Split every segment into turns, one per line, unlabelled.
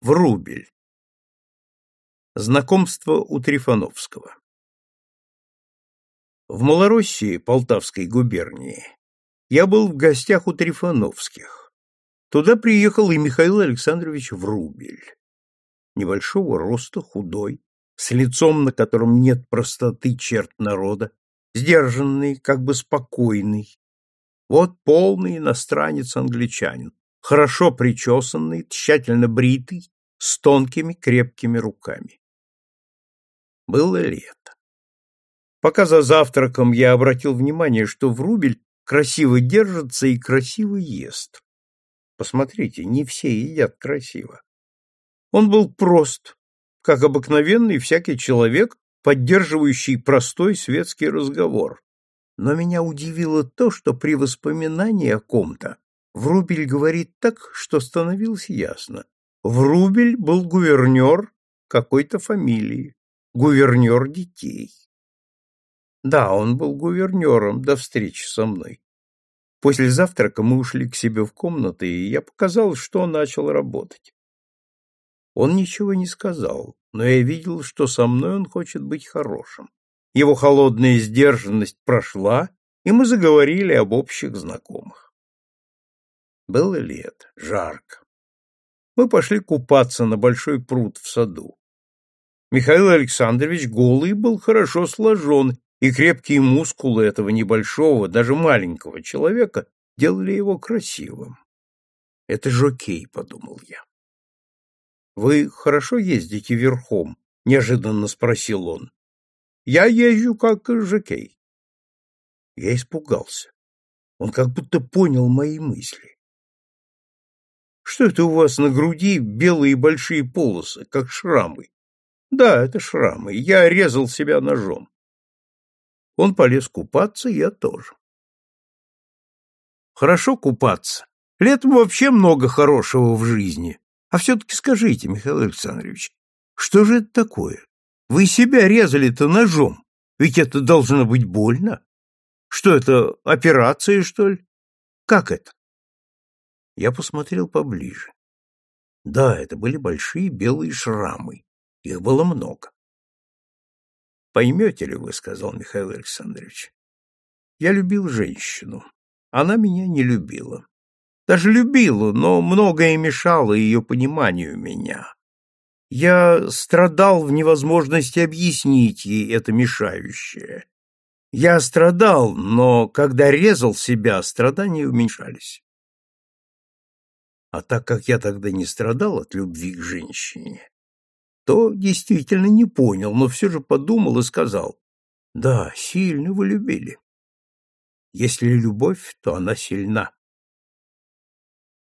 Врубель. Знакомство у Трифановского. В Малороссии Полтавской губернии я был в гостях у Трифановских. Туда приехал и Михаил Александрович Врубель. Небольшого роста, худой, с лицом, на котором нет простоты черт народа, сдержанный, как бы спокойный. Вот полный иностранец-англичанин, хорошо причесанный, тщательно бритый, с тонкими крепкими руками. Было лето. Пока за завтраком я обратил внимание, что Врубель красиво держится и красиво ест. Посмотрите, не все едят красиво. Он был прост, как обыкновенный всякий человек, поддерживающий простой светский разговор. Но меня удивило то, что при воспоминании о ком-то Врубель говорит так, что становилось ясно. Врубель был гувернер какой-то фамилии, гувернер детей. Да, он был гувернером до встречи со мной. После завтрака мы ушли к себе в комнаты, и я показал, что начал работать. Он ничего не сказал, но я видел, что со мной он хочет быть хорошим. Его холодная сдержанность прошла, и мы заговорили об общих знакомых. Было лето, жарко. Мы пошли купаться на большой пруд в саду. Михаил Александрович голый был хорошо сложен, и крепкие мускулы этого небольшого, даже маленького человека делали его красивым. Это жокей, подумал я. Вы хорошо ездите верхом? неожиданно спросил он. Я езжу как жокей. Я испугался. Он как будто понял мои мысли. Что это у вас на груди белые большие полосы, как шрамы? Да, это шрамы. Я резал себя ножом. Он полез купаться, я тоже. Хорошо купаться. Летом вообще много хорошего в жизни. А все-таки скажите, Михаил Александрович, что же это такое? Вы себя резали-то ножом. Ведь это должно быть больно. Что это, операция, что ли? Как это? Я посмотрел поближе. Да, это были большие белые шрамы. Их было много. Поймете ли вы, сказал Михаил Александрович. Я любил женщину. Она меня не любила. Даже любила, но многое мешало ее пониманию меня. Я страдал в невозможности объяснить ей это мешающее. Я страдал, но когда резал себя, страдания уменьшались. А так как я тогда не страдал от любви к женщине, то действительно не понял, но все же подумал и сказал, «Да, сильно вы любили. Если любовь, то она сильна».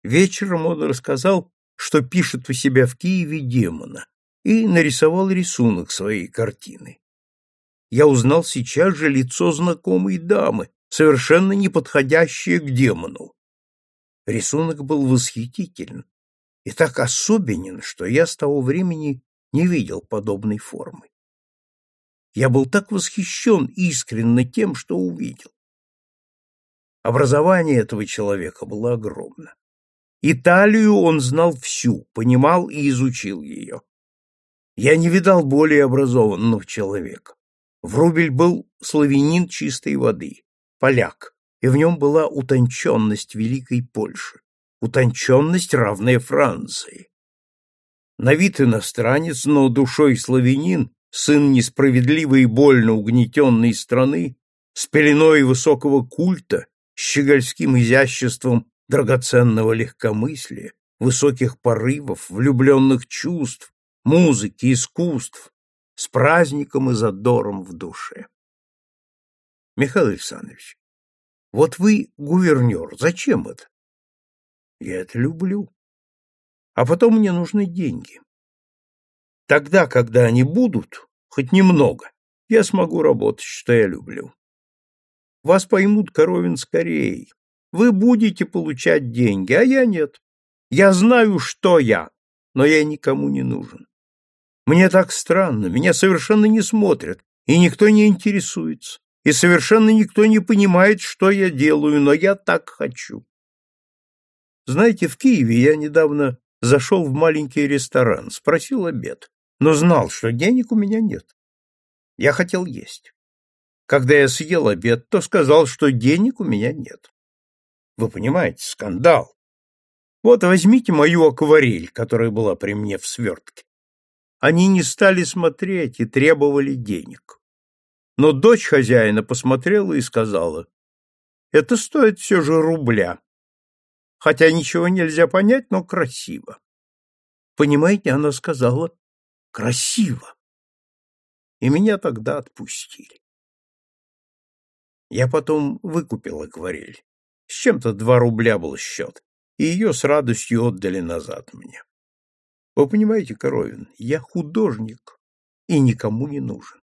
Вечером он рассказал, что пишет у себя в Киеве демона, и нарисовал рисунок своей картины. Я узнал сейчас же лицо знакомой дамы, совершенно не подходящее к демону. Рисунок был восхитителен и так особенен, что я с того времени не видел подобной формы. Я был так восхищен искренне тем, что увидел. Образование этого человека было огромно. Италию он знал всю, понимал и изучил ее. Я не видал более образованного человека. Врубель был славянин чистой воды, поляк, и в нем была утонченность великой Польши, утонченность, равная Франции. На вид иностранец, но душой славянин, сын несправедливо и больно угнетенной страны, с пеленой высокого культа, щегольским изяществом драгоценного легкомыслия, высоких порывов, влюбленных чувств, музыки, искусств, с праздником и задором в душе. Михаил Александрович, вот вы гувернер, зачем это? Я это люблю. А потом мне нужны деньги. Тогда, когда они будут, хоть немного, я смогу работать, что я люблю. Вас поймут, Коровин, скорее. Вы будете получать деньги, а я нет. Я знаю, что я, но я никому не нужен. Мне так странно, меня совершенно не смотрят, и никто не интересуется и совершенно никто не понимает, что я делаю, но я так хочу. Знаете, в Киеве я недавно зашел в маленький ресторан, спросил обед, но знал, что денег у меня нет. Я хотел есть. Когда я съел обед, то сказал, что денег у меня нет. Вы понимаете, скандал. Вот возьмите мою акварель, которая была при мне в свертке. Они не стали смотреть и требовали денег. Но дочь хозяина посмотрела и сказала, «Это стоит все же рубля. Хотя ничего нельзя понять, но красиво». Понимаете, она сказала, «Красиво». И меня тогда отпустили. Я потом выкупил акварель. С чем-то два рубля был счет, и ее с радостью отдали назад мне. Вы понимаете, Коровин, я художник и никому не нужен.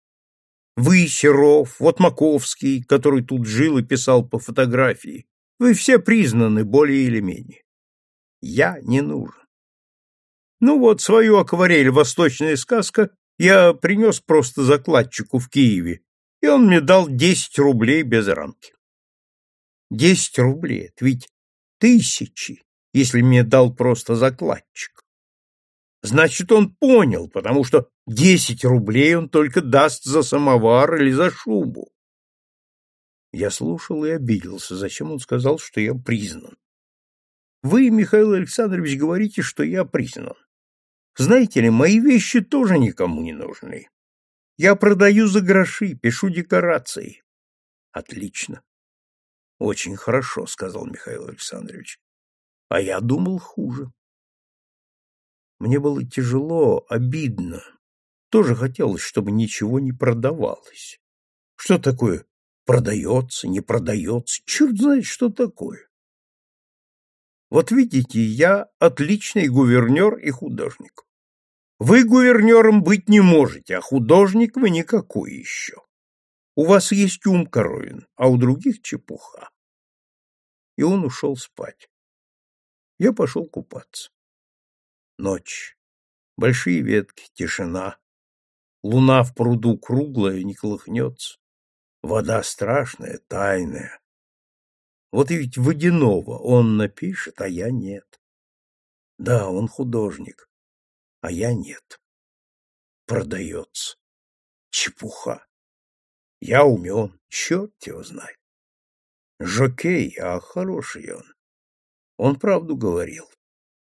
Вы, Серов, вот Маковский, который тут жил и писал по фотографии, вы все признаны более или менее. Я не нужен. Ну вот, свою акварель «Восточная сказка» я принес просто закладчику в Киеве, и он мне дал десять рублей без рамки. Десять рублей — это ведь тысячи, если мне дал просто закладчик. Значит, он понял, потому что десять рублей он только даст за самовар или за шубу. Я слушал и обиделся, зачем он сказал, что я признан. Вы, Михаил Александрович, говорите, что я признан. Знаете ли, мои вещи тоже никому не нужны. Я продаю за гроши, пишу декорации. Отлично. Очень хорошо, сказал Михаил Александрович. А я думал хуже. Мне было тяжело, обидно. Тоже хотелось, чтобы ничего не продавалось. Что такое продается, не продается? Черт знает, что такое. Вот видите, я отличный гувернер и художник. Вы гувернером быть не можете, а художник вы никакой еще. У вас есть ум, Коровин, а у других чепуха. И он ушел спать. Я пошел купаться. Ночь. Большие ветки, тишина. Луна в пруду круглая, не колыхнется. Вода страшная, тайная. Вот ведь водяного он напишет, а я нет. Да, он художник, а я нет. Продается. Чепуха. Я умен, черт его знает. Жокей, а хороший он. Он правду говорил.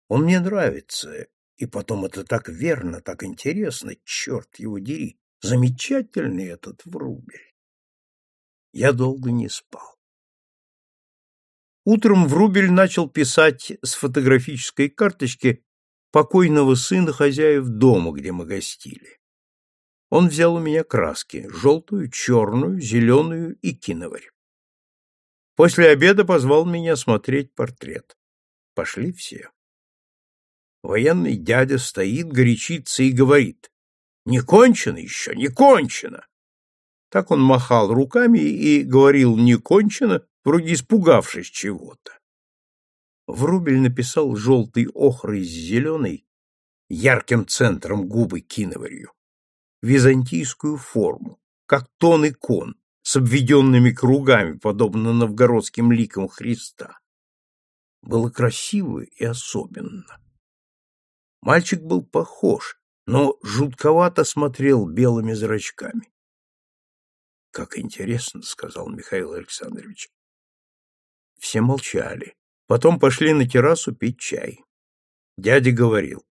Он мне нравится, и потом это так верно, так интересно, черт его дери, замечательный этот Врубель. Я долго не спал. Утром Врубель начал писать с фотографической карточки покойного сына хозяев дома, где мы гостили. Он взял у меня краски — желтую, черную, зеленую и киноварь. После обеда позвал меня смотреть портрет. Пошли все. Военный дядя стоит, горячится и говорит. «Не кончено еще, не кончено!» Так он махал руками и говорил «не кончено», вроде испугавшись чего-то. Врубель написал желтый охрой с зеленой, ярким центром губы киноварью, византийскую форму, как тон икон, с обведенными кругами, подобно новгородским ликам Христа. Было красиво и особенно. Мальчик был похож, но жутковато смотрел белыми зрачками. «Как интересно», — сказал Михаил Александрович. Все молчали. Потом пошли на террасу пить чай. Дядя говорил.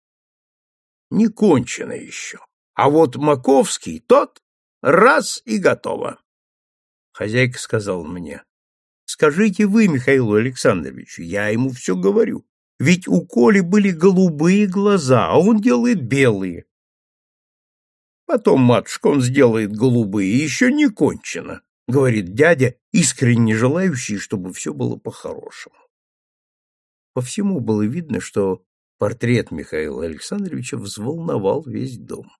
«Не кончено еще. А вот Маковский, тот, раз и готово». Хозяйка сказал мне. «Скажите вы, Михаилу Александровичу, я ему все говорю. Ведь у Коли были голубые глаза, а он делает белые. Потом, матушка, он сделает голубые, еще не кончено, говорит дядя, искренне желающий, чтобы все было по-хорошему. По всему было видно, что портрет Михаила Александровича взволновал весь дом.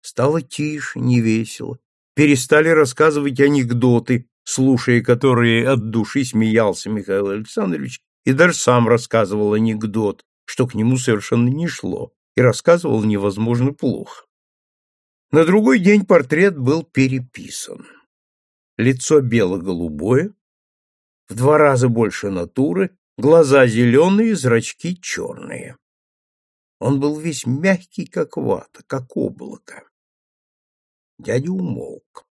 Стало тише, невесело. Перестали рассказывать анекдоты, слушая которые от души смеялся Михаил Александрович и даже сам рассказывал анекдот, что к нему совершенно не шло, и рассказывал невозможно плохо. На другой день портрет был переписан. Лицо бело-голубое, в два раза больше натуры, глаза зеленые, зрачки черные. Он был весь мягкий, как вата, как облако. Дядя умолк.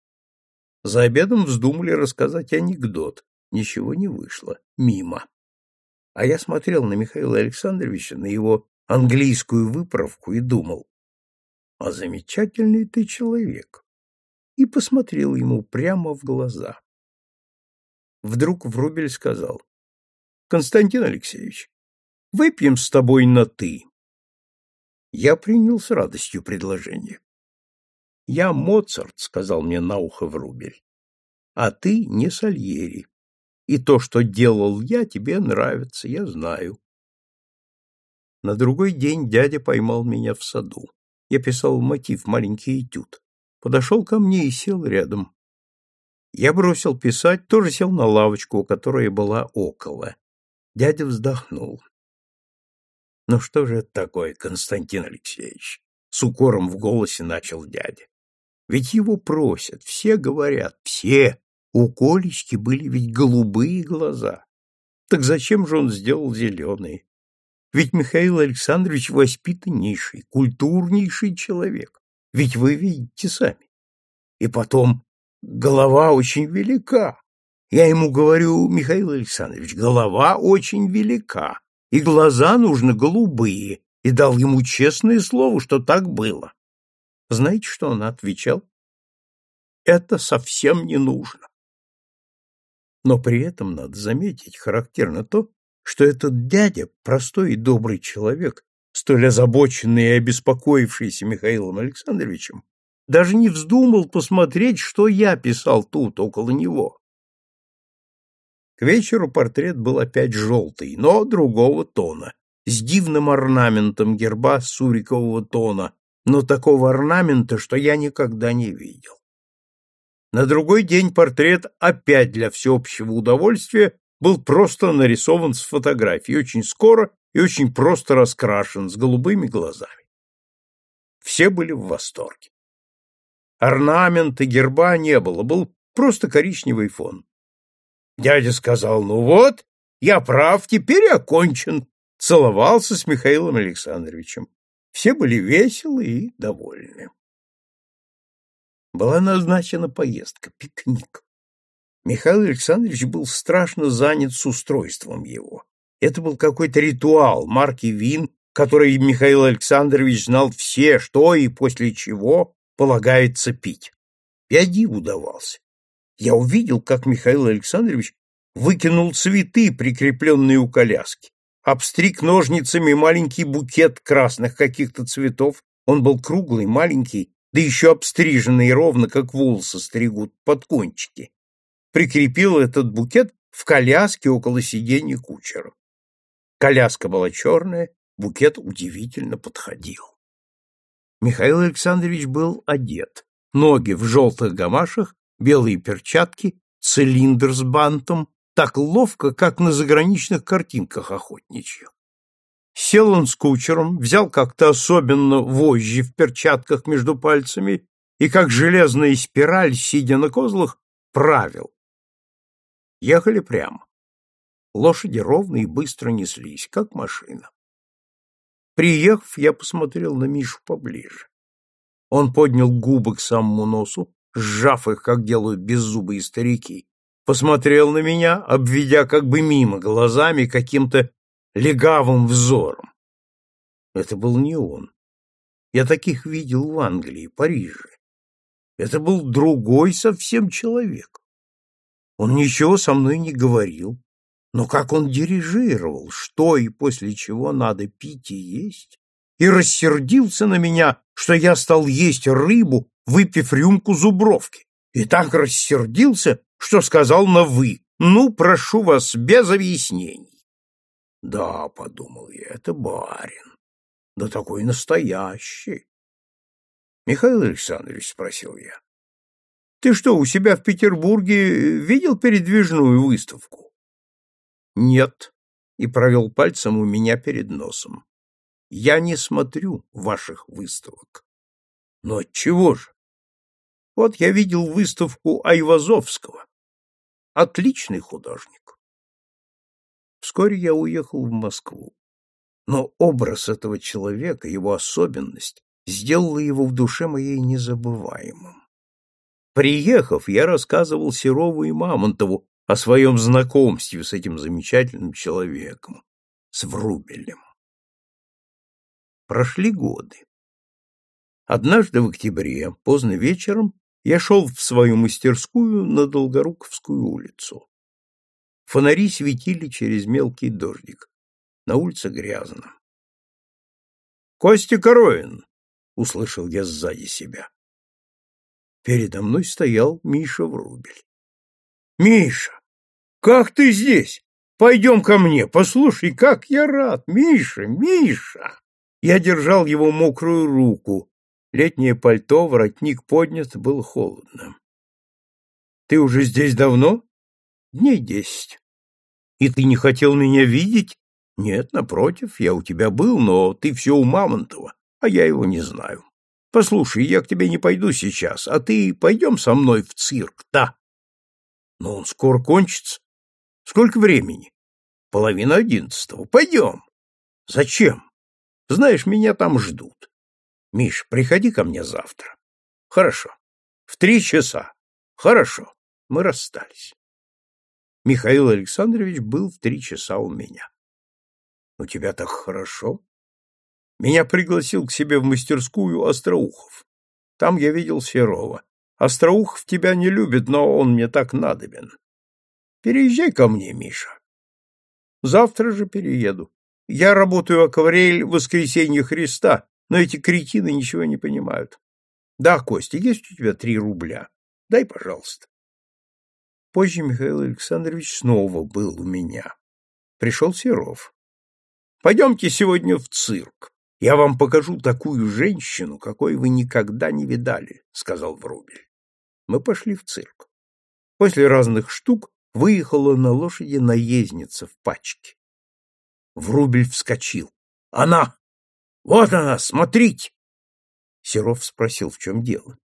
За обедом вздумали рассказать анекдот. Ничего не вышло. Мимо. А я смотрел на Михаила Александровича, на его английскую выправку и думал, а замечательный ты человек. И посмотрел ему прямо в глаза. Вдруг Врубель сказал, Константин Алексеевич, выпьем с тобой на «ты». Я принял с радостью предложение. «Я Моцарт», — сказал мне на ухо Врубель, — «а ты не Сальери. И то, что делал я, тебе нравится, я знаю». На другой день дядя поймал меня в саду. Я писал мотив «Маленький этюд». Подошел ко мне и сел рядом. Я бросил писать, тоже сел на лавочку, которая была около. Дядя вздохнул. «Ну что же это такое, Константин Алексеевич?» С укором в голосе начал дядя. «Ведь его просят, все говорят, все. У Колечки были ведь голубые глаза. Так зачем же он сделал зеленые? Ведь Михаил Александрович воспитаннейший, культурнейший человек. Ведь вы видите сами. И потом, голова очень велика. Я ему говорю, Михаил Александрович, голова очень велика, и глаза нужно голубые, и дал ему честное слово, что так было. Знаете, что он отвечал? Это совсем не нужно. Но при этом надо заметить, характерно то, что этот дядя, простой и добрый человек, столь озабоченный и обеспокоившийся Михаилом Александровичем, даже не вздумал посмотреть, что я писал тут, около него. К вечеру портрет был опять желтый, но другого тона, с дивным орнаментом герба сурикового тона, но такого орнамента, что я никогда не видел. На другой день портрет опять для всеобщего удовольствия был просто нарисован с фотографии, очень скоро и очень просто раскрашен, с голубыми глазами. Все были в восторге. Орнамента, герба не было, был просто коричневый фон. Дядя сказал, ну вот, я прав, теперь окончен. Целовался с Михаилом Александровичем. Все были веселы и довольны. Была назначена поездка, пикник. Михаил Александрович был страшно занят с устройством его. Это был какой-то ритуал марки вин, который Михаил Александрович знал все, что и после чего полагается пить. Я диву давался я увидел, как Михаил Александрович выкинул цветы, прикрепленные у коляски, обстриг ножницами маленький букет красных каких-то цветов, он был круглый, маленький, да еще обстриженный ровно, как волосы стригут под кончики. Прикрепил этот букет в коляске около сиденья кучера. Коляска была черная, букет удивительно подходил. Михаил Александрович был одет, ноги в желтых гамашах белые перчатки, цилиндр с бантом, так ловко, как на заграничных картинках охотничьих. Сел он с кучером, взял как-то особенно вожжи в перчатках между пальцами и, как железная спираль, сидя на козлах, правил. Ехали прямо. Лошади ровно и быстро неслись, как машина. Приехав, я посмотрел на Мишу поближе. Он поднял губы к самому носу, сжав их, как делают беззубые старики, посмотрел на меня, обведя как бы мимо глазами каким-то легавым взором. Это был не он. Я таких видел в Англии, Париже. Это был другой совсем человек. Он ничего со мной не говорил, но как он дирижировал, что и после чего надо пить и есть, и рассердился на меня, что я стал есть рыбу, выпив рюмку зубровки, и так рассердился, что сказал на «вы». «Ну, прошу вас, без объяснений». «Да», — подумал я, — «это барин. Да такой настоящий». «Михаил Александрович», — спросил я, — «ты что, у себя в Петербурге видел передвижную выставку?» «Нет», — и провел пальцем у меня перед носом. «Я не смотрю ваших выставок». «Но отчего же?» Вот я видел выставку Айвазовского. Отличный художник. Вскоре я уехал в Москву. Но образ этого человека, его особенность, сделала его в душе моей незабываемым. Приехав, я рассказывал Серову и Мамонтову о своем знакомстве с этим замечательным человеком, с Врубелем. Прошли годы. Однажды в октябре, поздно вечером, я шел в свою мастерскую на Долгоруковскую улицу. Фонари светили через мелкий дождик. На улице грязно. «Костя Коровин!» — услышал я сзади себя. Передо мной стоял Миша Врубель. «Миша, как ты здесь? Пойдем ко мне, послушай, как я рад! Миша, Миша!» Я держал его мокрую руку. Летнее пальто, воротник поднят, было холодно. «Ты уже здесь давно?» «Дней десять». «И ты не хотел меня видеть?» Нет, напротив, я у тебя был, но ты все у Мамонтова, а я его не знаю. Послушай, я к тебе не пойду сейчас, а ты пойдем со мной в цирк, да? Но он скоро кончится. Сколько времени? Половина одиннадцатого. Пойдем. Зачем? Знаешь, меня там ждут. Миш, приходи ко мне завтра. Хорошо. В три часа. Хорошо. Мы расстались. Михаил Александрович был в три часа у меня. У тебя так хорошо. Меня пригласил к себе в мастерскую Остроухов. Там я видел Серова. Остроухов тебя не любит, но он мне так надобен. Переезжай ко мне, Миша. Завтра же перееду. Я работаю акварель «Воскресенье Христа», но эти кретины ничего не понимают. Да, Костя, есть у тебя три рубля? Дай, пожалуйста. Позже Михаил Александрович снова был у меня. Пришел Серов. Пойдемте сегодня в цирк. Я вам покажу такую женщину, какой вы никогда не видали, сказал Врубель. Мы пошли в цирк. После разных штук выехала на лошади наездница в пачке. Врубель вскочил. Она! Вот она, смотрите! Серов спросил, в чем дело.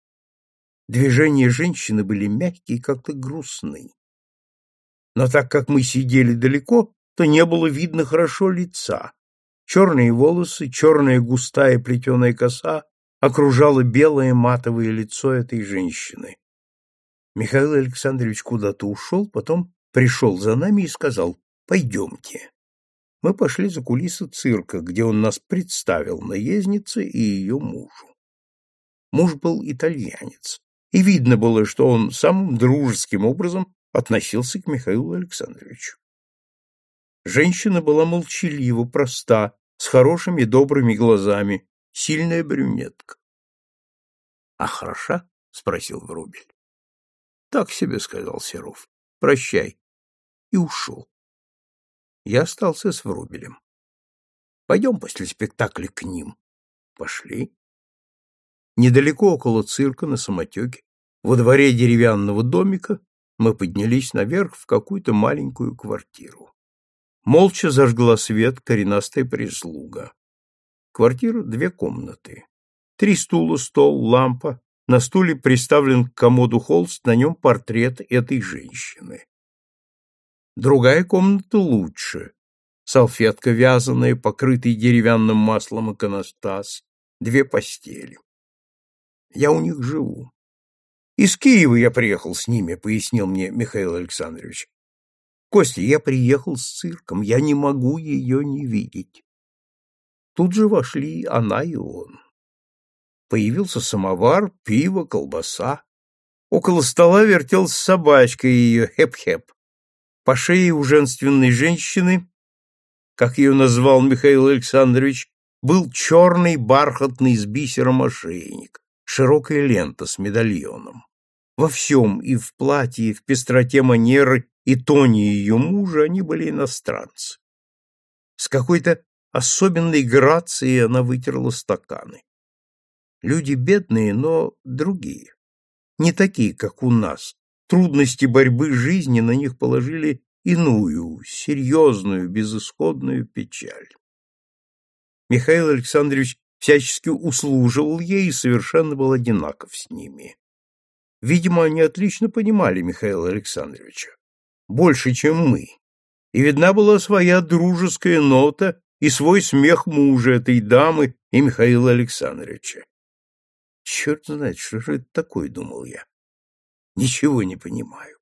Движения женщины были мягкие, как-то грустные. Но так как мы сидели далеко, то не было видно хорошо лица. Черные волосы, черная густая плетеная коса окружала белое матовое лицо этой женщины. Михаил Александрович куда-то ушел, потом пришел за нами и сказал «Пойдемте». Мы пошли за кулисы цирка, где он нас представил наезднице и ее мужу. Муж был итальянец, и видно было, что он самым дружеским образом относился к Михаилу Александровичу. Женщина была молчалива, проста, с хорошими добрыми глазами, сильная брюнетка. — А хороша? — спросил Врубель. — Так себе, — сказал Серов. — Прощай. И ушел. Я остался с Врубелем. Пойдем после спектакля к ним. Пошли. Недалеко около цирка на самотеке, во дворе деревянного домика, мы поднялись наверх в какую-то маленькую квартиру. Молча зажгла свет коренастая прислуга. Квартира — две комнаты. Три стула, стол, лампа. На стуле приставлен к комоду холст, на нем портрет этой женщины. Другая комната лучше. Салфетка вязаная, покрытый деревянным маслом иконостас, две постели. Я у них живу. Из Киева я приехал с ними, пояснил мне Михаил Александрович. Костя, я приехал с цирком, я не могу ее не видеть. Тут же вошли она и он. Появился самовар, пиво, колбаса. Около стола вертелась собачка ее, хеп-хеп. По шее у женственной женщины, как ее назвал Михаил Александрович, был черный бархатный с бисером ошейник, широкая лента с медальоном. Во всем, и в платье, и в пестроте манеры, и тоне ее мужа они были иностранцы. С какой-то особенной грацией она вытерла стаканы. Люди бедные, но другие. Не такие, как у нас. Трудности борьбы жизни на них положили иную, серьезную, безысходную печаль. Михаил Александрович всячески услуживал ей и совершенно был одинаков с ними. Видимо, они отлично понимали Михаила Александровича. Больше, чем мы. И видна была своя дружеская нота и свой смех мужа этой дамы и Михаила Александровича. Черт знает, что же это такое, думал я. Ничего не понимаю.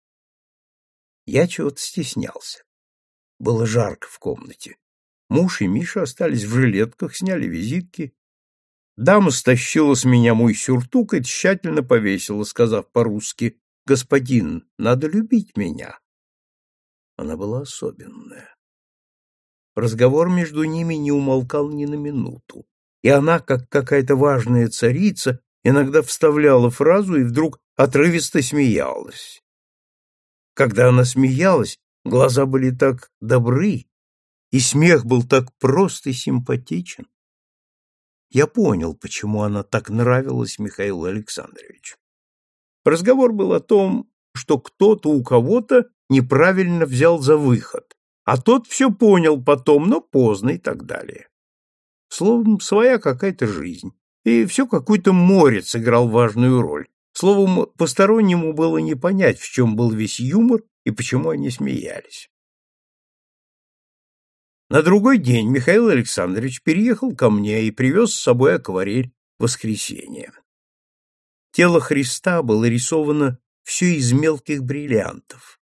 Я чего-то стеснялся. Было жарко в комнате. Муж и Миша остались в жилетках, сняли визитки. Дама стащила с меня мой сюртук и тщательно повесила, сказав по-русски, «Господин, надо любить меня». Она была особенная. Разговор между ними не умолкал ни на минуту, и она, как какая-то важная царица, иногда вставляла фразу и вдруг отрывисто смеялась. Когда она смеялась, глаза были так добры, и смех был так прост и симпатичен. Я понял, почему она так нравилась Михаилу Александровичу. Разговор был о том, что кто-то у кого-то неправильно взял за выход, а тот все понял потом, но поздно и так далее. Словом, своя какая-то жизнь, и все какой-то морец играл важную роль. Словом, постороннему было не понять, в чем был весь юмор и почему они смеялись. На другой день Михаил Александрович переехал ко мне и привез с собой акварель «Воскресенье». Тело Христа было рисовано все из мелких бриллиантов,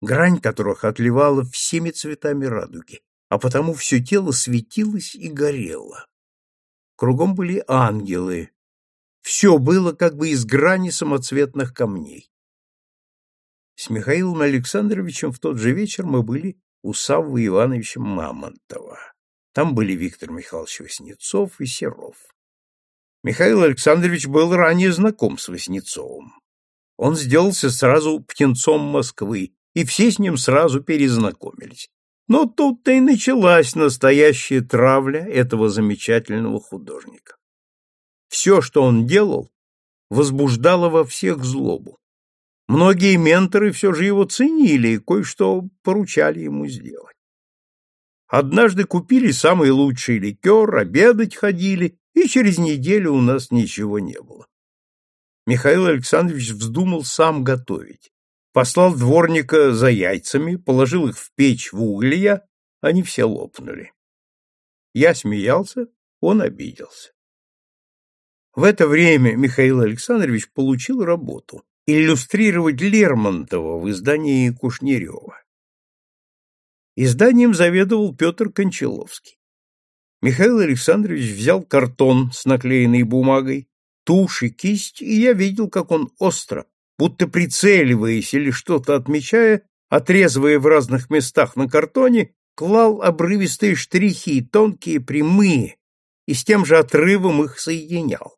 грань которых отливала всеми цветами радуги, а потому все тело светилось и горело. Кругом были ангелы. Все было как бы из грани самоцветных камней. С Михаилом Александровичем в тот же вечер мы были у Саввы Ивановича Мамонтова. Там были Виктор Михайлович Васнецов и Серов. Михаил Александрович был ранее знаком с Васнецовым. Он сделался сразу птенцом Москвы, и все с ним сразу перезнакомились. Но тут-то и началась настоящая травля этого замечательного художника. Все, что он делал, возбуждало во всех злобу. Многие менторы все же его ценили и кое-что поручали ему сделать. Однажды купили самый лучший ликер, обедать ходили, и через неделю у нас ничего не было. Михаил Александрович вздумал сам готовить. Послал дворника за яйцами, положил их в печь в уголья, они все лопнули. Я смеялся, он обиделся. В это время Михаил Александрович получил работу иллюстрировать Лермонтова в издании Кушнерева. Изданием заведовал Петр Кончаловский. Михаил Александрович взял картон с наклеенной бумагой, тушь и кисть, и я видел, как он остро, будто прицеливаясь или что-то отмечая, отрезывая в разных местах на картоне, клал обрывистые штрихи, тонкие, прямые, и с тем же отрывом их соединял.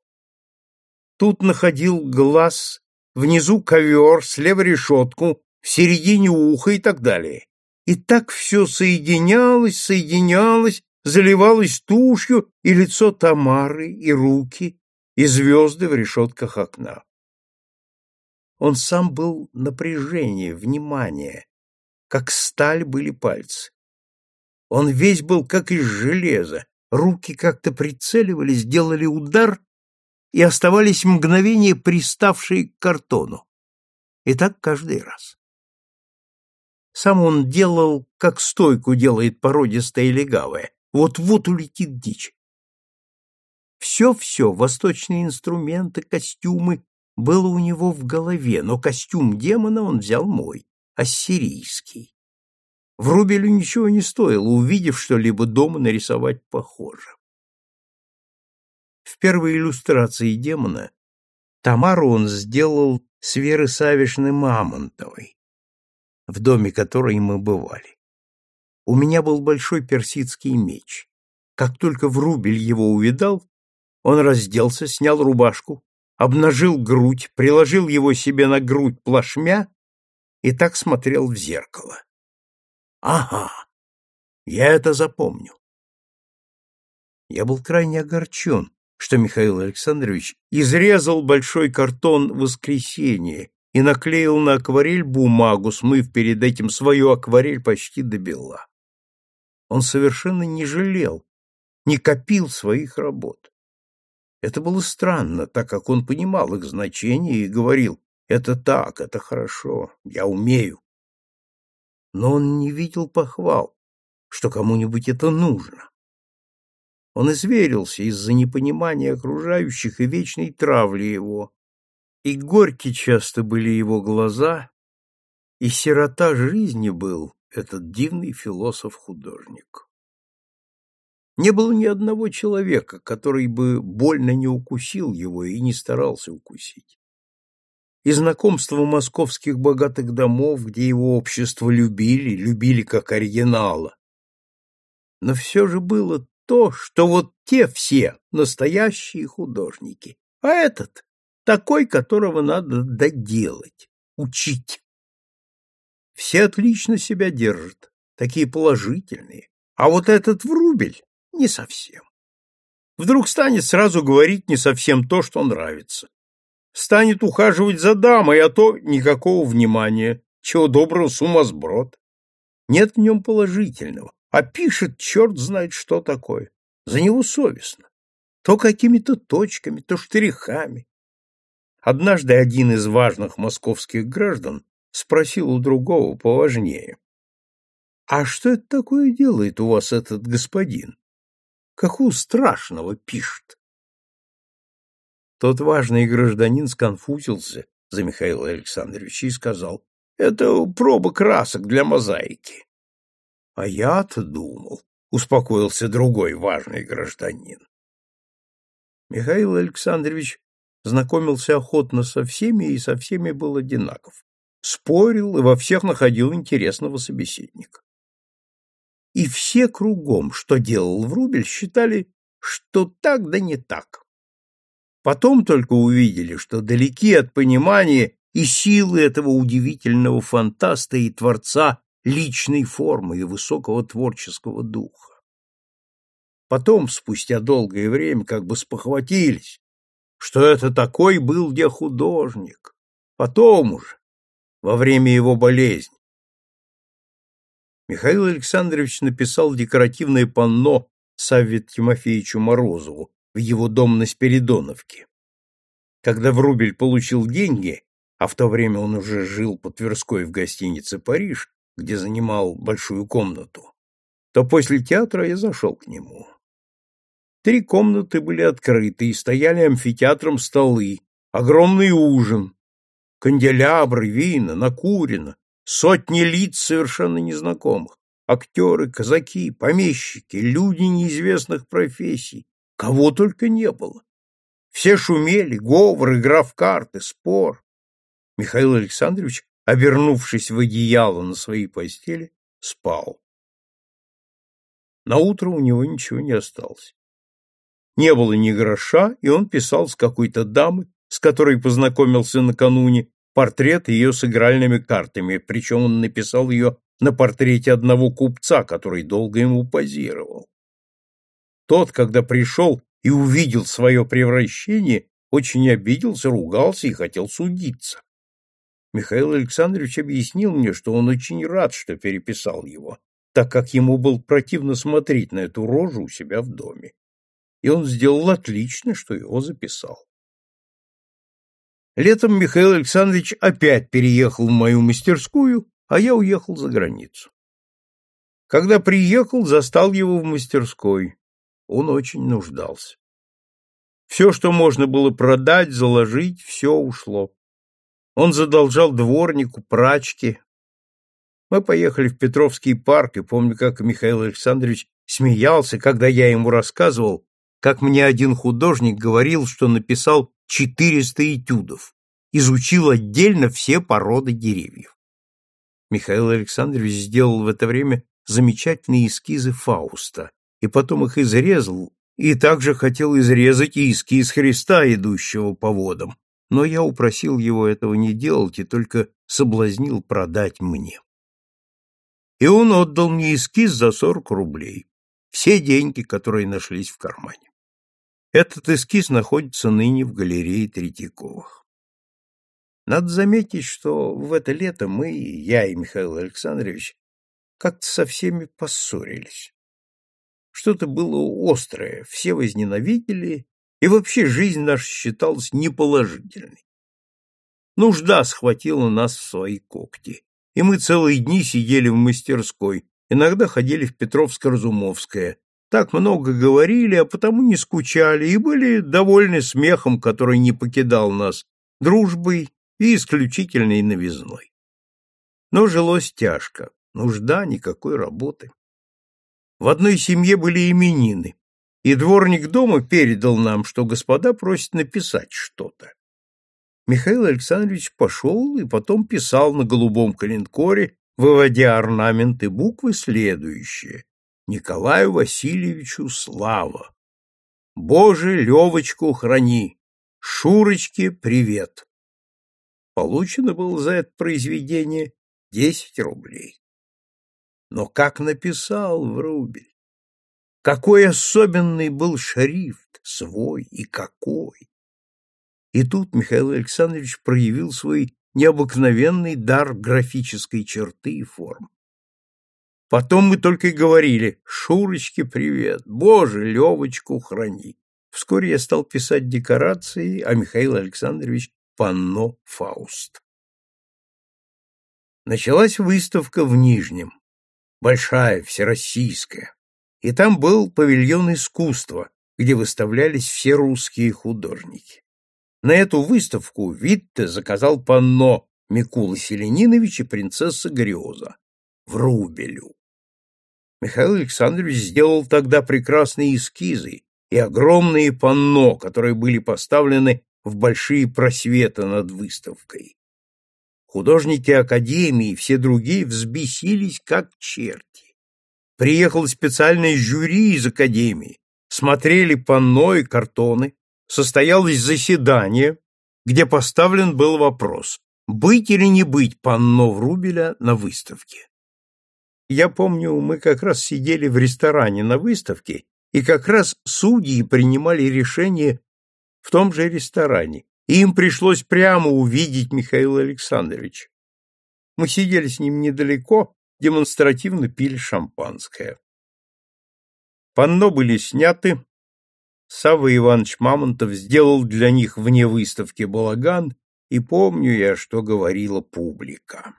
Тут находил глаз внизу ковер, слева решетку, в середине уха и так далее. И так все соединялось, соединялось, заливалось тушью, и лицо Тамары, и руки, и звезды в решетках окна. Он сам был напряжение, внимание, как сталь были пальцы. Он весь был как из железа, руки как-то прицеливались, делали удар и оставались мгновения, приставшие к картону. И так каждый раз. Сам он делал, как стойку делает породистая легавая. Вот-вот улетит дичь. Все-все, восточные инструменты, костюмы, было у него в голове, но костюм демона он взял мой, ассирийский. Врубелю ничего не стоило, увидев что-либо дома, нарисовать похоже. В первой иллюстрации демона Тамару он сделал с Веры Савишны Мамонтовой, в доме которой мы бывали. У меня был большой персидский меч. Как только Врубель его увидал, он разделся, снял рубашку, обнажил грудь, приложил его себе на грудь плашмя и так смотрел в зеркало. Ага, я это запомню. Я был крайне огорчен, что Михаил Александрович изрезал большой картон «Воскресенье» и наклеил на акварель бумагу, смыв перед этим свою акварель почти до бела. Он совершенно не жалел, не копил своих работ. Это было странно, так как он понимал их значение и говорил, это так, это хорошо, я умею. Но он не видел похвал, что кому-нибудь это нужно. Он изверился из-за непонимания окружающих и вечной травли его, и горьки часто были его глаза, и сирота жизни был этот дивный философ-художник. Не было ни одного человека, который бы больно не укусил его и не старался укусить. И знакомство московских богатых домов, где его общество любили, любили как оригинала. Но все же было то, что вот те все настоящие художники, а этот такой, которого надо доделать, учить. Все отлично себя держат, такие положительные. А вот этот врубель не совсем. Вдруг станет сразу говорить не совсем то, что нравится. Станет ухаживать за дамой, а то никакого внимания, чего доброго сумасброд. Нет в нем положительного, а пишет черт знает что такое. За него совестно. То какими-то точками, то штрихами. Однажды один из важных московских граждан спросил у другого поважнее. «А что это такое делает у вас этот господин? Какого страшного пишет?» Тот важный гражданин сконфузился за Михаила Александровича и сказал, «Это проба красок для мозаики». «А я-то думал», — успокоился другой важный гражданин. Михаил Александрович знакомился охотно со всеми и со всеми был одинаков спорил и во всех находил интересного собеседника. И все кругом, что делал Врубель, считали, что так да не так. Потом только увидели, что далеки от понимания и силы этого удивительного фантаста и творца личной формы и высокого творческого духа. Потом, спустя долгое время, как бы спохватились, что это такой был где художник. Потом уже, во время его болезни. Михаил Александрович написал декоративное панно Савве Тимофеевичу Морозову в его дом на Спиридоновке. Когда Врубель получил деньги, а в то время он уже жил по Тверской в гостинице «Париж», где занимал большую комнату, то после театра я зашел к нему. Три комнаты были открыты, и стояли амфитеатром столы, огромный ужин, канделябры, вина, накурено, сотни лиц совершенно незнакомых, актеры, казаки, помещики, люди неизвестных профессий, кого только не было. Все шумели, говор, игра в карты, спор. Михаил Александрович, обернувшись в одеяло на своей постели, спал. На утро у него ничего не осталось. Не было ни гроша, и он писал с какой-то дамой, с которой познакомился накануне, портрет ее с игральными картами, причем он написал ее на портрете одного купца, который долго ему позировал. Тот, когда пришел и увидел свое превращение, очень обиделся, ругался и хотел судиться. Михаил Александрович объяснил мне, что он очень рад, что переписал его, так как ему было противно смотреть на эту рожу у себя в доме. И он сделал отлично, что его записал. Летом Михаил Александрович опять переехал в мою мастерскую, а я уехал за границу. Когда приехал, застал его в мастерской. Он очень нуждался. Все, что можно было продать, заложить, все ушло. Он задолжал дворнику, прачке. Мы поехали в Петровский парк, и помню, как Михаил Александрович смеялся, когда я ему рассказывал, как мне один художник говорил, что написал 400 этюдов, изучил отдельно все породы деревьев. Михаил Александрович сделал в это время замечательные эскизы Фауста, и потом их изрезал, и также хотел изрезать и эскиз Христа, идущего по водам, но я упросил его этого не делать и только соблазнил продать мне. И он отдал мне эскиз за сорок рублей, все деньги, которые нашлись в кармане. Этот эскиз находится ныне в галерее Третьяковых. Надо заметить, что в это лето мы, я и Михаил Александрович, как-то со всеми поссорились. Что-то было острое, все возненавидели, и вообще жизнь наша считалась неположительной. Нужда схватила нас в свои когти, и мы целые дни сидели в мастерской, иногда ходили в Петровско-Разумовское, так много говорили, а потому не скучали и были довольны смехом, который не покидал нас, дружбой и исключительной новизной. Но жилось тяжко, нужда, никакой работы. В одной семье были именины, и дворник дома передал нам, что господа просят написать что-то. Михаил Александрович пошел и потом писал на голубом коленкоре, выводя орнаменты буквы, следующие. Николаю Васильевичу слава. Боже, Левочку храни. Шурочке привет. Получено было за это произведение десять рублей. Но как написал Врубель! Какой особенный был шрифт, свой и какой! И тут Михаил Александрович проявил свой необыкновенный дар графической черты и форм. Потом мы только и говорили «Шурочке привет! Боже, Левочку храни!» Вскоре я стал писать декорации, а Михаил Александрович — панно «Фауст». Началась выставка в Нижнем, большая, всероссийская, и там был павильон искусства, где выставлялись все русские художники. На эту выставку Витте заказал панно Микула Селенинович принцесса Гриоза в Рубелю. Михаил Александрович сделал тогда прекрасные эскизы и огромные панно, которые были поставлены в большие просветы над выставкой. Художники Академии и все другие взбесились, как черти. Приехало специальное жюри из Академии, смотрели панно и картоны, состоялось заседание, где поставлен был вопрос, быть или не быть панно Врубеля на выставке. Я помню, мы как раз сидели в ресторане на выставке, и как раз судьи принимали решение в том же ресторане, и им пришлось прямо увидеть Михаила Александровича. Мы сидели с ним недалеко, демонстративно пили шампанское. Панно были сняты, Савва Иванович Мамонтов сделал для них вне выставки балаган, и помню я, что говорила публика.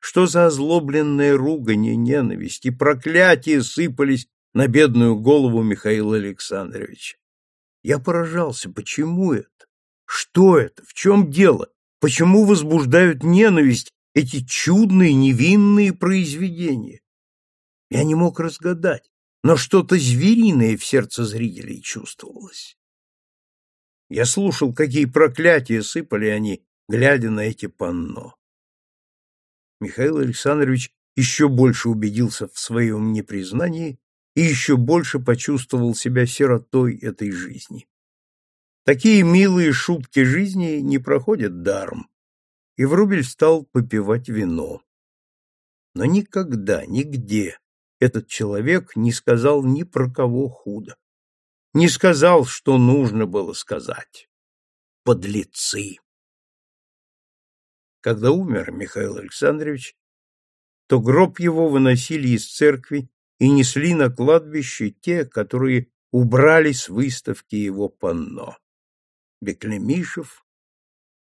Что за озлобленная ругань и ненависть и проклятия сыпались на бедную голову Михаила Александровича. Я поражался, почему это? Что это? В чем дело? Почему возбуждают ненависть эти чудные невинные произведения? Я не мог разгадать но что-то звериное в сердце зрителей чувствовалось. Я слушал, какие проклятия сыпали они, глядя на эти панно. Михаил Александрович еще больше убедился в своем непризнании и еще больше почувствовал себя сиротой этой жизни. Такие милые шутки жизни не проходят даром, и Врубель стал попивать вино. Но никогда, нигде этот человек не сказал ни про кого худо. Не сказал, что нужно было сказать. Подлецы! Когда умер Михаил Александрович, то гроб его выносили из церкви и несли на кладбище те, которые убрали с выставки его панно. Беклемишев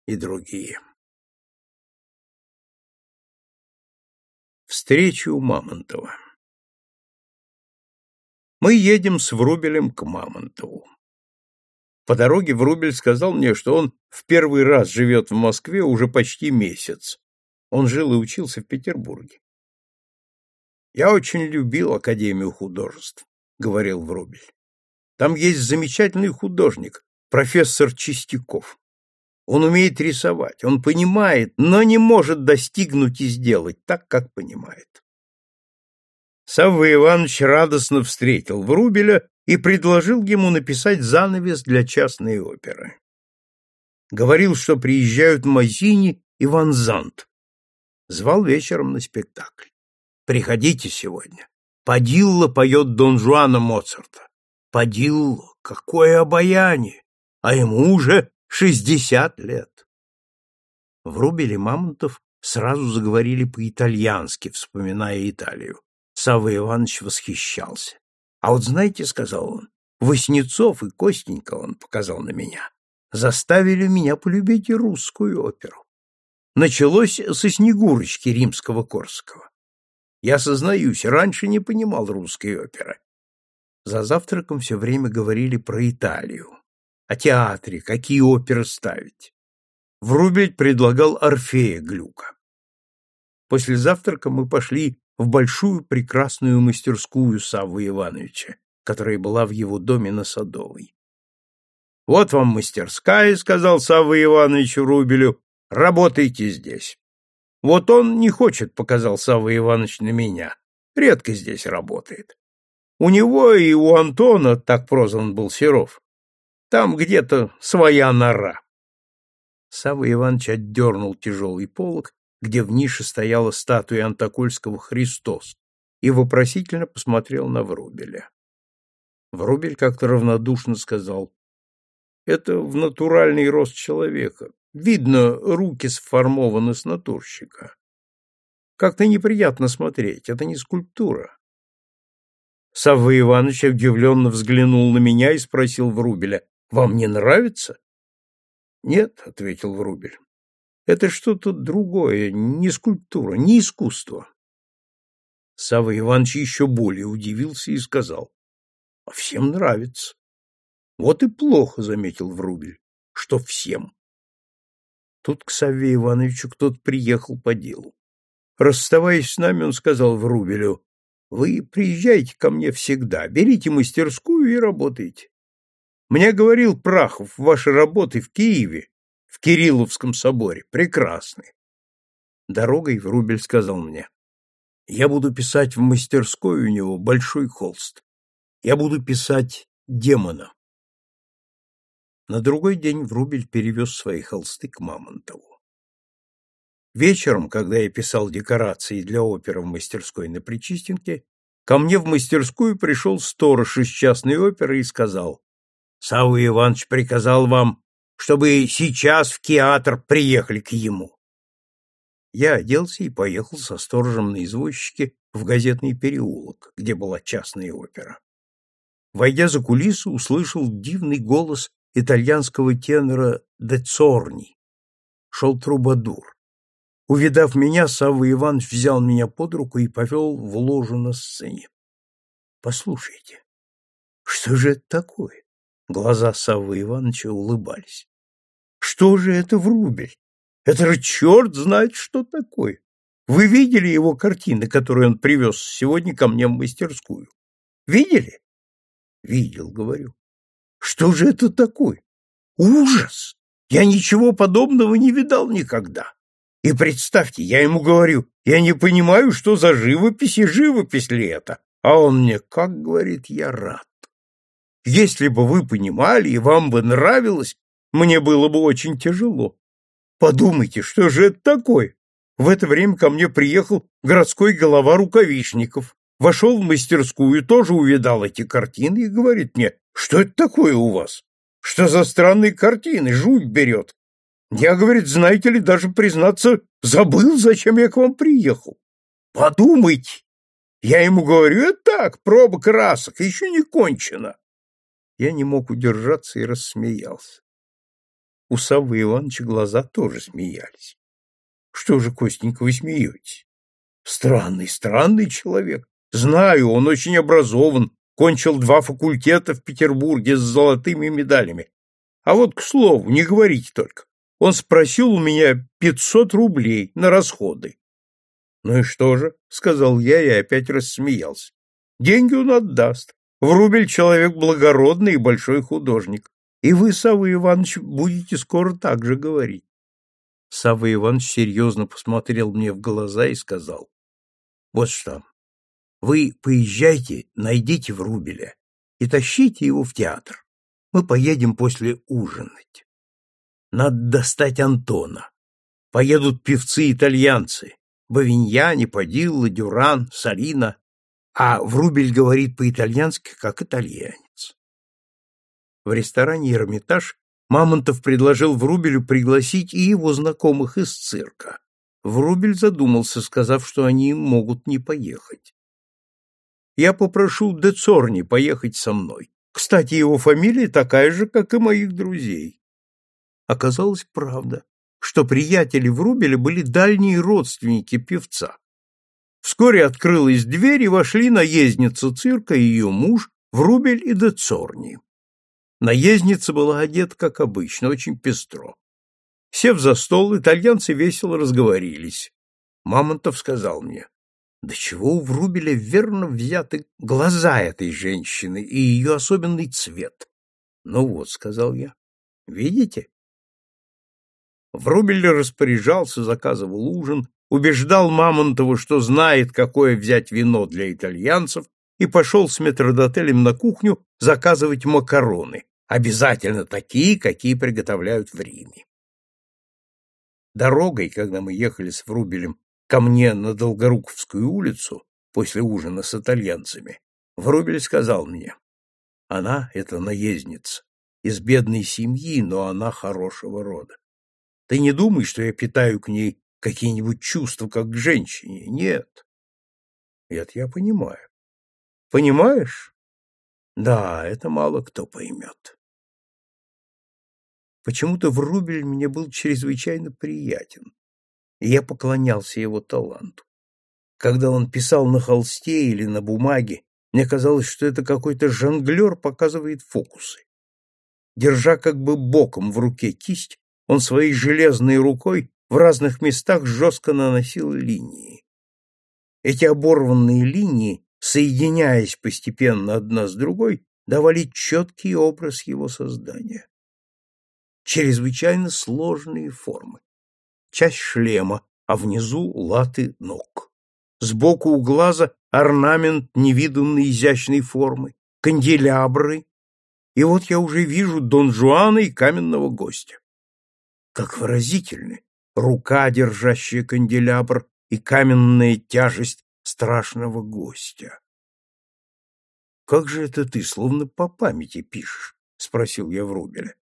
и другие. Встреча у Мамонтова мы едем с Врубелем к Мамонтову. По дороге Врубель сказал мне, что он в первый раз живет в Москве уже почти месяц. Он жил и учился в Петербурге. «Я очень любил Академию художеств», — говорил Врубель. «Там есть замечательный художник, профессор Чистяков. Он умеет рисовать, он понимает, но не может достигнуть и сделать так, как понимает. Савва Иванович радостно встретил Врубеля и предложил ему написать занавес для частной оперы. Говорил, что приезжают Мазини и Ван Зант. Звал вечером на спектакль. Приходите сегодня. Падилла поет Дон Жуана Моцарта. Падилла, какое обаяние! А ему уже шестьдесят лет. Врубель Мамонтов сразу заговорили по-итальянски, вспоминая Италию. Савва Иванович восхищался. А вот знаете, сказал он, Васнецов и Костенька, он показал на меня, заставили меня полюбить и русскую оперу. Началось со Снегурочки римского Корского. Я сознаюсь, раньше не понимал русской оперы. За завтраком все время говорили про Италию, о театре, какие оперы ставить. Врубель предлагал Орфея Глюка. После завтрака мы пошли в большую прекрасную мастерскую Саввы Ивановича, которая была в его доме на Садовой. «Вот вам мастерская», — сказал Савва Иванович Рубелю, — «работайте здесь». «Вот он не хочет», — показал Савва Иванович на меня, — «редко здесь работает. У него и у Антона, так прозван был Серов, там где-то своя нора». Савва Иванович отдернул тяжелый полог где в нише стояла статуя Антокольского Христос, и вопросительно посмотрел на Врубеля. Врубель как-то равнодушно сказал, «Это в натуральный рост человека. Видно, руки сформованы с натурщика. Как-то неприятно смотреть, это не скульптура». Савва Иванович удивленно взглянул на меня и спросил Врубеля, «Вам не нравится?» «Нет», — ответил Врубель, это что-то другое, не скульптура, не искусство. Савва Иванович еще более удивился и сказал, — А всем нравится. — Вот и плохо, — заметил Врубель, — что всем. Тут к Савве Ивановичу кто-то приехал по делу. Расставаясь с нами, он сказал Врубелю, — Вы приезжайте ко мне всегда, берите мастерскую и работайте. Мне говорил Прахов, ваши работы в Киеве в Кирилловском соборе. Прекрасный. Дорогой Врубель сказал мне, я буду писать в мастерской у него большой холст. Я буду писать демона. На другой день Врубель перевез свои холсты к Мамонтову. Вечером, когда я писал декорации для оперы в мастерской на Причистенке, ко мне в мастерскую пришел сторож из частной оперы и сказал, «Савва Иванович приказал вам чтобы сейчас в театр приехали к ему. Я оделся и поехал со сторожем на извозчике в газетный переулок, где была частная опера. Войдя за кулису, услышал дивный голос итальянского тенора Децорни. Шел трубадур. Увидав меня, Савва Иванович взял меня под руку и повел в ложу на сцене. Послушайте, что же это такое? Глаза Саввы Ивановича улыбались. Что же это Врубель? Это же черт знает, что такое. Вы видели его картины, которые он привез сегодня ко мне в мастерскую? Видели? Видел, говорю. Что же это такое? Ужас! Я ничего подобного не видал никогда. И представьте, я ему говорю, я не понимаю, что за живопись и живопись ли это. А он мне, как говорит, я рад. Если бы вы понимали и вам бы нравилось, мне было бы очень тяжело. Подумайте, что же это такое? В это время ко мне приехал городской голова рукавичников, вошел в мастерскую, тоже увидал эти картины и говорит мне, что это такое у вас? Что за странные картины, жуть берет. Я, говорит, знаете ли, даже признаться, забыл, зачем я к вам приехал. Подумайте. Я ему говорю, это так, проба красок, еще не кончено. Я не мог удержаться и рассмеялся. У Саввы Ивановича глаза тоже смеялись. Что же, Костенька, вы смеетесь? Странный, странный человек. Знаю, он очень образован, кончил два факультета в Петербурге с золотыми медалями. А вот, к слову, не говорите только. Он спросил у меня пятьсот рублей на расходы. Ну и что же, сказал я и опять рассмеялся. Деньги он отдаст. Врубель человек благородный и большой художник. И вы, Савва Иванович, будете скоро так же говорить. Савва Иванович серьезно посмотрел мне в глаза и сказал, вот что, вы поезжайте, найдите Врубеля и тащите его в театр. Мы поедем после ужинать. Надо достать Антона. Поедут певцы-итальянцы. Бавиньяни, Падилла, Дюран, Салина. А Врубель говорит по-итальянски, как итальянец. В ресторане «Эрмитаж» Мамонтов предложил Врубелю пригласить и его знакомых из цирка. Врубель задумался, сказав, что они могут не поехать. «Я попрошу Децорни поехать со мной. Кстати, его фамилия такая же, как и моих друзей». Оказалось, правда, что приятели Врубеля были дальние родственники певца. Вскоре открылась дверь, и вошли наездница цирка и ее муж, Врубель и Децорни. Наездница была одета, как обычно, очень пестро. Сев за стол, итальянцы весело разговорились. Мамонтов сказал мне, «Да чего у Врубеля верно взяты глаза этой женщины и ее особенный цвет?» «Ну вот», — сказал я, — «видите?» Врубель распоряжался, заказывал ужин, убеждал Мамонтова, что знает, какое взять вино для итальянцев, и пошел с метродотелем на кухню заказывать макароны, обязательно такие, какие приготовляют в Риме. Дорогой, когда мы ехали с Врубелем ко мне на Долгоруковскую улицу после ужина с итальянцами, Врубель сказал мне, она — это наездница, из бедной семьи, но она хорошего рода. Ты не думай, что я питаю к ней какие-нибудь чувства, как к женщине. Нет. Это я понимаю. Понимаешь? Да, это мало кто поймет. Почему-то Врубель мне был чрезвычайно приятен, и я поклонялся его таланту. Когда он писал на холсте или на бумаге, мне казалось, что это какой-то жонглер показывает фокусы. Держа как бы боком в руке кисть, он своей железной рукой в разных местах жестко наносил линии. Эти оборванные линии, соединяясь постепенно одна с другой, давали четкий образ его создания. Чрезвычайно сложные формы. Часть шлема, а внизу латы ног. Сбоку у глаза орнамент невиданной изящной формы, канделябры. И вот я уже вижу Дон Жуана и каменного гостя. Как выразительны рука, держащая канделябр, и каменная тяжесть страшного гостя. «Как же это ты, словно по памяти пишешь?» — спросил я Врубеля.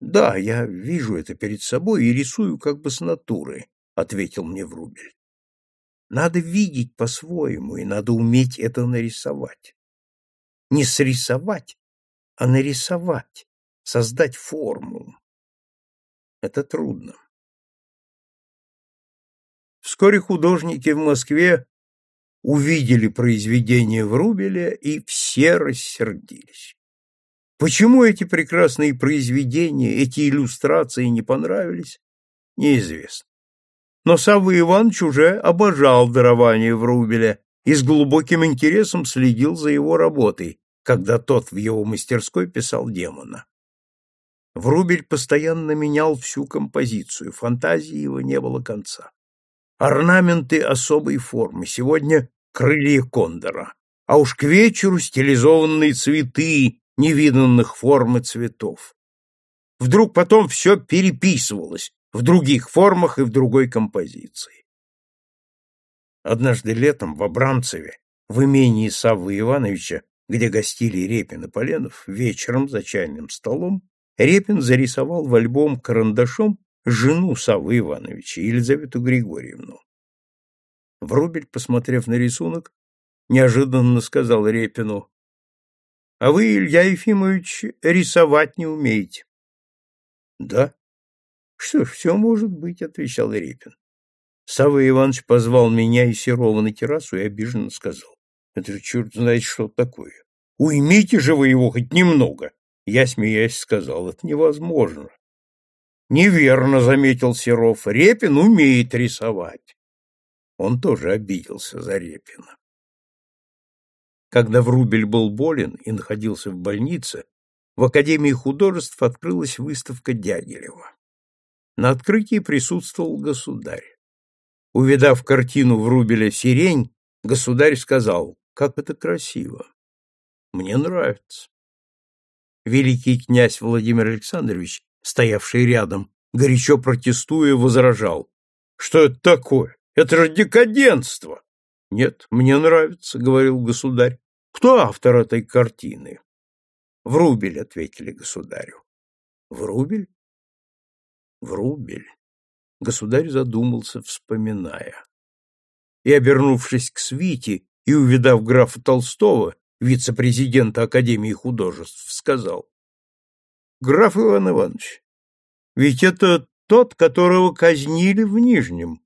«Да, я вижу это перед собой и рисую как бы с натуры», — ответил мне Врубель. «Надо видеть по-своему, и надо уметь это нарисовать. Не срисовать, а нарисовать, создать форму. Это трудно. Вскоре художники в Москве увидели произведение Врубеля и все рассердились. Почему эти прекрасные произведения, эти иллюстрации не понравились, неизвестно. Но Савва Иванович уже обожал дарование Врубеля и с глубоким интересом следил за его работой, когда тот в его мастерской писал демона. Врубель постоянно менял всю композицию, фантазии его не было конца. Орнаменты особой формы, сегодня крылья кондора, а уж к вечеру стилизованные цветы невиданных форм и цветов. Вдруг потом все переписывалось в других формах и в другой композиции. Однажды летом в Абрамцеве, в имении Саввы Ивановича, где гостили Репин и Поленов, вечером за чайным столом Репин зарисовал в альбом карандашом жену Саввы Ивановича, Елизавету Григорьевну. Врубель, посмотрев на рисунок, неожиданно сказал Репину, «А вы, Илья Ефимович, рисовать не умеете». «Да?» «Что ж, все может быть», — отвечал Репин. Савва Иванович позвал меня и Серова на террасу и обиженно сказал, «Это же черт знает, что такое. Уймите же вы его хоть немного!» Я, смеясь, сказал, это невозможно. Неверно, заметил Серов, Репин умеет рисовать. Он тоже обиделся за Репина. Когда Врубель был болен и находился в больнице, в Академии художеств открылась выставка Дягилева. На открытии присутствовал государь. Увидав картину Врубеля «Сирень», государь сказал, как это красиво. Мне нравится. Великий князь Владимир Александрович, стоявший рядом, горячо протестуя, возражал. Что это такое? Это же декаденство! Нет, мне нравится, говорил государь. Кто автор этой картины? Врубель, ответили государю. Врубель? Врубель. Государь задумался, вспоминая. И, обернувшись к свите и увидав графа Толстого, вице-президента Академии художеств, сказал. «Граф Иван Иванович, ведь это тот, которого казнили в Нижнем.